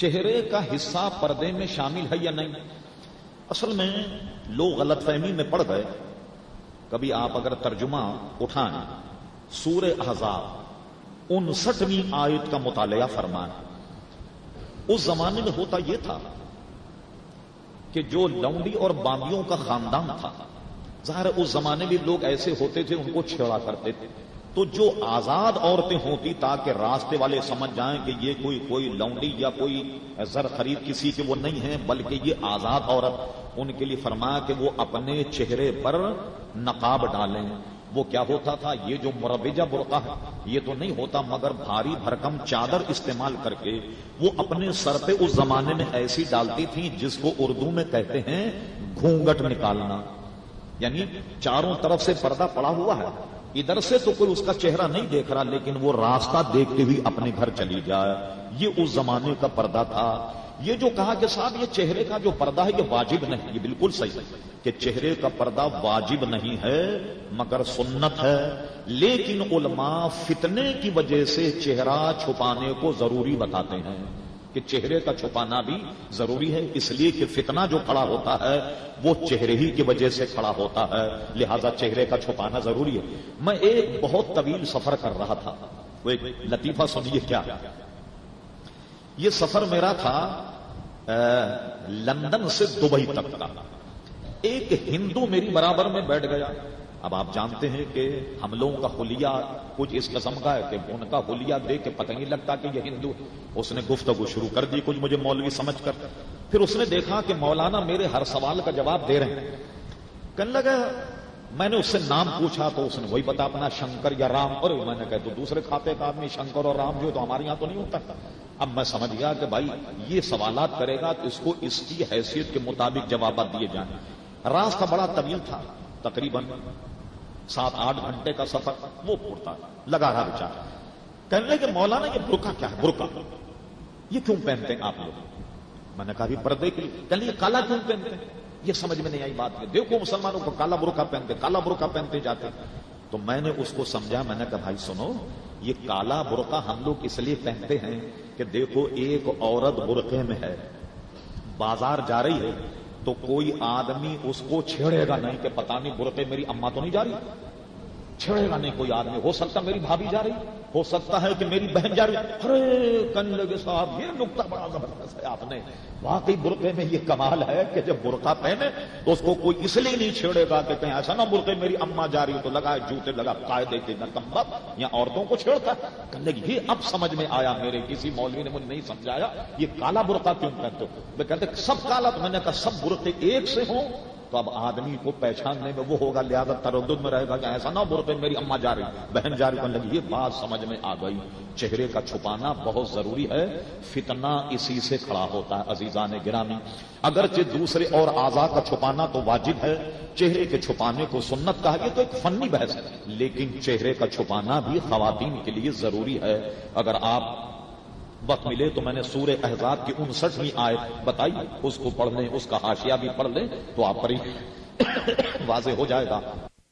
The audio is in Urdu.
چہرے کا حصہ پردے میں شامل ہے یا نہیں؟ اصل میں لوگ غلط فہمی میں پڑ گئے۔ کبھی آپ اگر ترجمہ اٹھائیں سور احزاب انسٹھویں آیت کا مطالعہ فرمائیں۔ اس زمانے میں ہوتا یہ تھا کہ جو لونڈی اور باندیوں کا خاندان تھا، ظاہر اس زمانے میں لوگ ایسے ہوتے تھے، ان کو چھیڑا کرتے تھے۔ تو جو آزاد عورتیں ہوتی تاکہ راستے والے سمجھ جائیں کہ یہ کوئی کوئی لونڈی یا کوئی زر خرید کسی کے وہ نہیں ہے بلکہ یہ آزاد عورت ان کے لیے فرمایا کہ وہ اپنے چہرے پر نقاب ڈالیں۔ وہ کیا ہوتا تھا؟ یہ جو مربجہ برقع ہے، یہ تو نہیں ہوتا، مگر بھاری بھرکم چادر استعمال کر کے وہ اپنے سر پہ اس زمانے میں ایسی ڈالتی تھی جس کو اردو میں کہتے ہیں، گھونگٹ نکالنا۔ یعنی چاروں طرف سے پردہ پڑا ہوا ہے۔ ادھر سے تو کوئی اس کا چہرہ نہیں دیکھ رہا، لیکن وہ راستہ دیکھتے ہوئے اپنے گھر چلی جائے۔ یہ اس زمانے کا پردہ تھا۔ یہ جو کہا کہ صاحب، یہ چہرے کا جو پردہ ہے، یہ واجب نہیں، یہ بالکل صحیح ہے کہ چہرے کا پردہ واجب نہیں ہے، مگر سنت ہے۔ لیکن علماء فتنے کی وجہ سے چہرہ چھپانے کو ضروری بتاتے ہیں۔ کہ چہرے کا چھپانا بھی ضروری ہے، اس لیے کہ فتنہ جو کھڑا ہوتا ہے، وہ چہرے ہی کی وجہ سے کھڑا ہوتا ہے۔ لہذا چہرے کا چھپانا ضروری ہے۔ میں ایک بہت طویل سفر کر رہا تھا۔ وہ ایک لطیفہ سنیے کیا۔ یہ سفر میرا تھا لندن سے دبئی تک کا۔ ایک ہندو میری برابر میں بیٹھ گیا۔ اب آپ جانتے ہیں کہ ہم لوگوں کا حلیہ کچھ اس قسم کا ہے کہ ان کا حلیہ دیکھ کے پتہ نہیں لگتا کہ یہ ہندو اس نے گفتگو شروع کر دی، کچھ مجھے مولوی سمجھ کر۔ پھر اس نے دیکھا کہ مولانا میرے ہر سوال کا جواب دے رہے ہیں۔ کہنے لگا، میں نے اس سے نام پوچھا تو اس نے وہی پتا اپنا شنکر یا رام۔ اور میں نے کہا، تو دوسرے کھاتے کا آدمی شنکر اور رام جو تو ہمارے یہاں تو نہیں ہوتا۔ اب میں سمجھ گیا کہ بھائی، یہ سوالات کرے گا تو اس کو اس کی حیثیت کے مطابق جوابات دیے جائیں راستہ بڑا طویل تھا۔ تقریباً سات آٹھ گھنٹے کا سفر وہ پورتا لگا رہا بچارا کہنے کہ مولانا، یہ برقع کیا ہے؟ برقع۔ یہ کیوں پہنتے ہیں آپ لوگ؟ میں نے کہا بھی پردے کے لیے۔ کہنے یہ کالا کیوں پہنتے ہیں؟ یہ سمجھ میں نہیں آئی بات دیکھو، مسلمانوں کو کالا برقع پہنتے، کالا برقع پہنتے جاتے۔ تو میں نے اس کو سمجھا، میں نے کہا، بھائی سنو، یہ کالا برقع ہم لوگ اس لیے پہنتے ہیں کہ دیکھو، ایک عورت برقعے میں ہے۔ بازار جا رہی ہے تو کوئی آدمی اس کو چھیڑے گا نہیں کہ پتا نہیں برتے میری اما تو نہیں جا رہی؟ چھیڑے گا نہیں کوئی آدمی ہو سکتا میری بھابھی جا رہی، ہو سکتا ہے کہ میری بہن جا رہی۔ ارے، کن لگے صاحب، یہ نقطہ بڑا زبردست ہے آپ نے۔ واقعی برقے میں یہ کمال ہے کہ جب برقع پہنے، تو اس کو کوئی اس لیے نہیں چھیڑے گا کہ کہیں ایسا نہ برقے میری اما جا رہی تو لگا جوتے، لگا قائدے کے نہ کمبت یا عورتوں کو چھیڑتا کن لگی یہ اب سمجھ میں آیا میرے کسی مولوی نے مجھے نہیں سمجھایا، یہ کالا برقع کیوں پہنتے میں کہتے سب کالا تو میں نے کہا سب برقے ایک سے ہوں تو اب آدمی کو پہچاننے میں وہ ہوگا لہٰذا تردد میں رہے گا کہ ایسا نہ برقے میری اما جا رہی بہن جا رہی لگی یہ بات سمجھ میں آ گئی۔ چہرے کا چھپانا بہت ضروری ہے۔ فتنہ اسی سے کھڑا ہوتا ہے عزیزان گرامی۔ اگرچہ دوسرے اور آزاد کا چھپانا تو واجب ہے، چہرے کے چھپانے کو سنت کہا، یہ تو ایک فنی بحث ہے۔ لیکن چہرے کا چھپانا بھی خواتین کے لیے ضروری ہے۔ اگر آپ وقت ملے تو میں نے سورہ احزاب کی انسٹھویں آیت بتائی، اس کو پڑھ لیں، اس کا حاشیہ بھی پڑھ لیں، تو آپ پر ہی واضح ہو جائے گا۔